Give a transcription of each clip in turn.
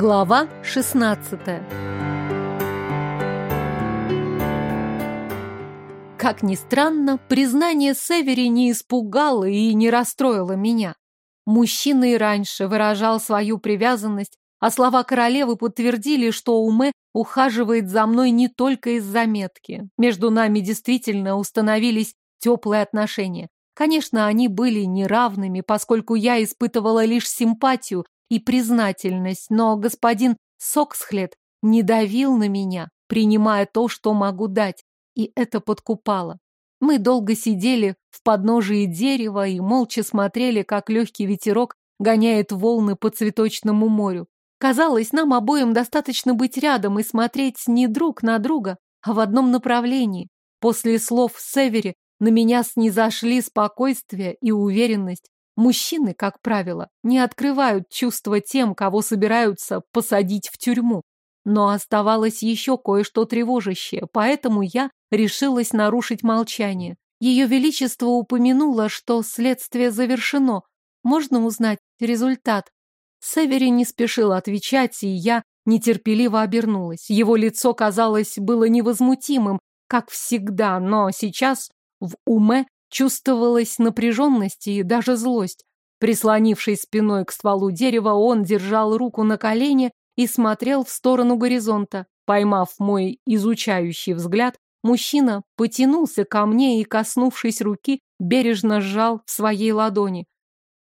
Глава 16 Как ни странно, признание Севери не испугало и не расстроило меня. Мужчина и раньше выражал свою привязанность, а слова королевы подтвердили, что Уме ухаживает за мной не только из заметки. Между нами действительно установились теплые отношения. Конечно, они были неравными, поскольку я испытывала лишь симпатию и признательность, но господин Соксхлет не давил на меня, принимая то, что могу дать, и это подкупало. Мы долго сидели в подножии дерева и молча смотрели, как легкий ветерок гоняет волны по цветочному морю. Казалось, нам обоим достаточно быть рядом и смотреть не друг на друга, а в одном направлении. После слов Севери на меня снизошли спокойствие и уверенность. Мужчины, как правило, не открывают чувства тем, кого собираются посадить в тюрьму. Но оставалось еще кое-что тревожащее, поэтому я решилась нарушить молчание. Ее Величество упомянуло, что следствие завершено. Можно узнать результат? Севери не спешил отвечать, и я нетерпеливо обернулась. Его лицо, казалось, было невозмутимым, как всегда, но сейчас в уме чувствовалась напряженность и даже злость. Прислонившись спиной к стволу дерева, он держал руку на колене и смотрел в сторону горизонта. Поймав мой изучающий взгляд, мужчина потянулся ко мне и, коснувшись руки, бережно сжал в своей ладони.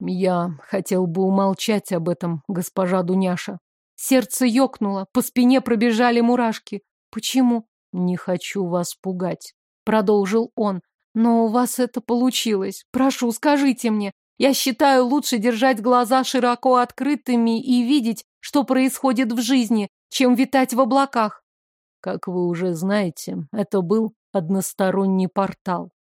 Я хотел бы умолчать об этом, госпожа Дуняша. Сердце ёкнуло, по спине пробежали мурашки. Почему? Не хочу вас пугать, продолжил он. Но у вас это получилось. Прошу, скажите мне. Я считаю лучше держать глаза широко открытыми и видеть, что происходит в жизни, чем витать в облаках. Как вы уже знаете, это был односторонний портал.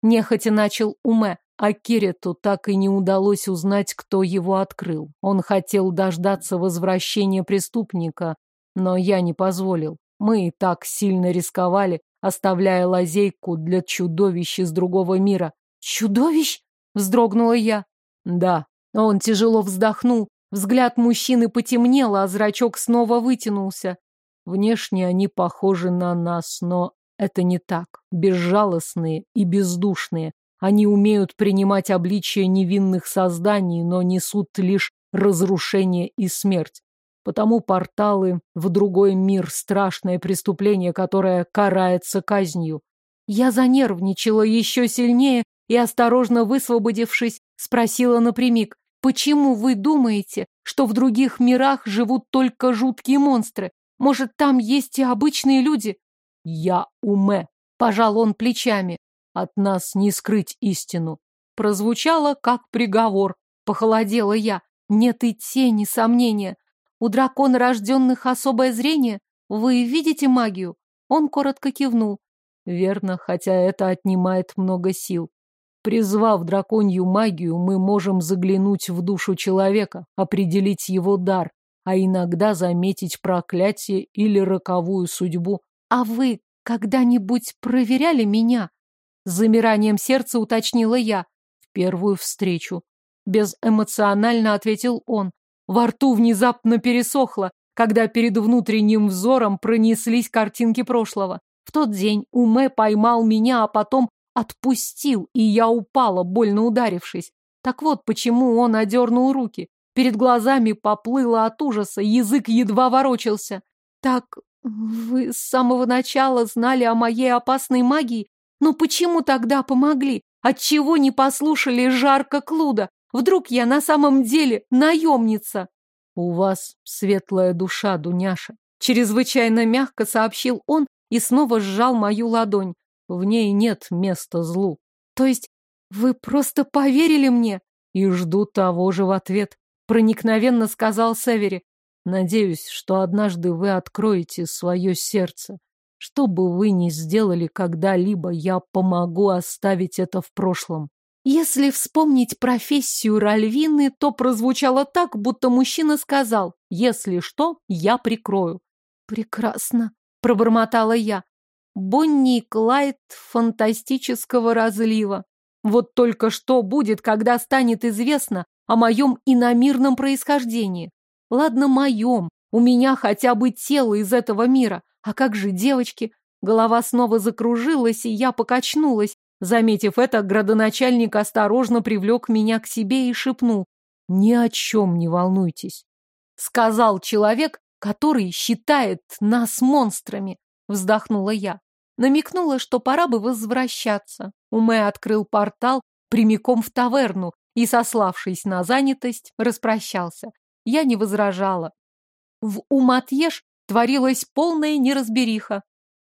Нехотя начал Уме, а Кирету так и не удалось узнать, кто его открыл. Он хотел дождаться возвращения преступника, но я не позволил. Мы и так сильно рисковали, оставляя лазейку для чудовищ из другого мира. «Чудовищ?» — вздрогнула я. «Да». Он тяжело вздохнул. Взгляд мужчины потемнел, а зрачок снова вытянулся. Внешне они похожи на нас, но это не так. Безжалостные и бездушные. Они умеют принимать обличие невинных созданий, но несут лишь разрушение и смерть. Потому порталы в другой мир – страшное преступление, которое карается казнью. Я занервничала еще сильнее и, осторожно высвободившись, спросила напрямик, почему вы думаете, что в других мирах живут только жуткие монстры? Может, там есть и обычные люди? Я уме, пожал он плечами. От нас не скрыть истину. Прозвучало как приговор. Похолодела я. Нет и тени сомнения. У дракона рожденных особое зрение? Вы видите магию? Он коротко кивнул. Верно, хотя это отнимает много сил. Призвав драконью магию, мы можем заглянуть в душу человека, определить его дар, а иногда заметить проклятие или роковую судьбу. А вы когда-нибудь проверяли меня? С замиранием сердца уточнила я. В первую встречу. Безэмоционально ответил он. Во рту внезапно пересохло, когда перед внутренним взором пронеслись картинки прошлого. В тот день Уме поймал меня, а потом отпустил, и я упала, больно ударившись. Так вот, почему он одернул руки. Перед глазами поплыло от ужаса, язык едва ворочался. Так вы с самого начала знали о моей опасной магии? Но почему тогда помогли? Отчего не послушали жарко Клуда? Вдруг я на самом деле наемница? У вас светлая душа, Дуняша. Чрезвычайно мягко сообщил он и снова сжал мою ладонь. В ней нет места злу. То есть вы просто поверили мне? И жду того же в ответ. Проникновенно сказал Севери. Надеюсь, что однажды вы откроете свое сердце. Что бы вы ни сделали когда-либо, я помогу оставить это в прошлом. Если вспомнить профессию Ральвины, то прозвучало так, будто мужчина сказал «Если что, я прикрою». «Прекрасно», — пробормотала я. Бонни и Клайд фантастического разлива. Вот только что будет, когда станет известно о моем иномирном происхождении. Ладно, моем, У меня хотя бы тело из этого мира. А как же девочки? Голова снова закружилась, и я покачнулась. Заметив это, градоначальник осторожно привлек меня к себе и шепнул. «Ни о чем не волнуйтесь», — сказал человек, который считает нас монстрами. Вздохнула я. Намекнула, что пора бы возвращаться. Умэ открыл портал прямиком в таверну и, сославшись на занятость, распрощался. Я не возражала. В Уматьеш творилась полная неразбериха.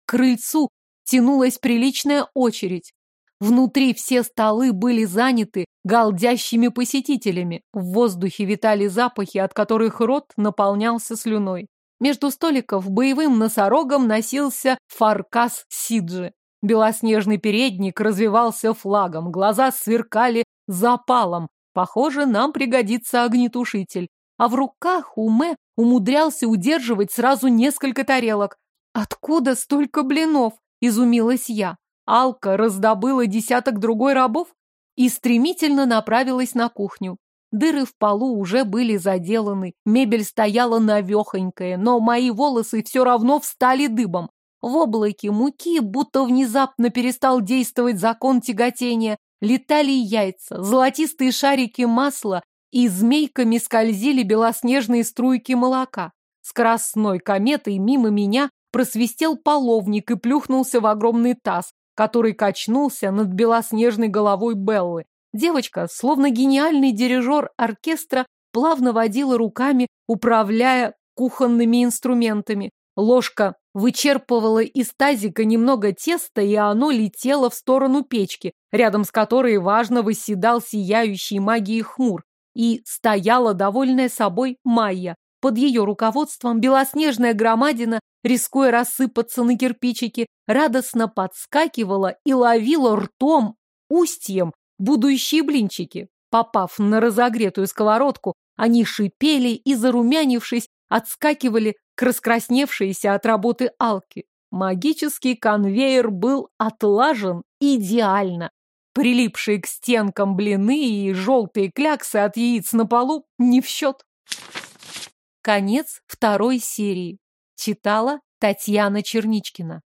К крыльцу тянулась приличная очередь. Внутри все столы были заняты галдящими посетителями. В воздухе витали запахи, от которых рот наполнялся слюной. Между столиков боевым носорогом носился фаркас Сиджи. Белоснежный передник развивался флагом, глаза сверкали запалом. Похоже, нам пригодится огнетушитель. А в руках Уме умудрялся удерживать сразу несколько тарелок. «Откуда столько блинов?» – изумилась я. Алка раздобыла десяток другой рабов и стремительно направилась на кухню. Дыры в полу уже были заделаны, мебель стояла навехонькая, но мои волосы все равно встали дыбом. В облаке муки, будто внезапно перестал действовать закон тяготения, летали яйца, золотистые шарики масла и змейками скользили белоснежные струйки молока. С красной кометой мимо меня просвистел половник и плюхнулся в огромный таз, который качнулся над белоснежной головой Беллы. Девочка, словно гениальный дирижер оркестра, плавно водила руками, управляя кухонными инструментами. Ложка вычерпывала из тазика немного теста, и оно летело в сторону печки, рядом с которой важно восседал сияющий магией хмур. И стояла довольная собой Майя. Под ее руководством белоснежная громадина, рискуя рассыпаться на кирпичики, радостно подскакивала и ловила ртом, устьем, будущие блинчики. Попав на разогретую сковородку, они шипели и, зарумянившись, отскакивали к раскрасневшейся от работы алки. Магический конвейер был отлажен идеально. Прилипшие к стенкам блины и желтые кляксы от яиц на полу не в счет. Конец второй серии. Читала Татьяна Черничкина.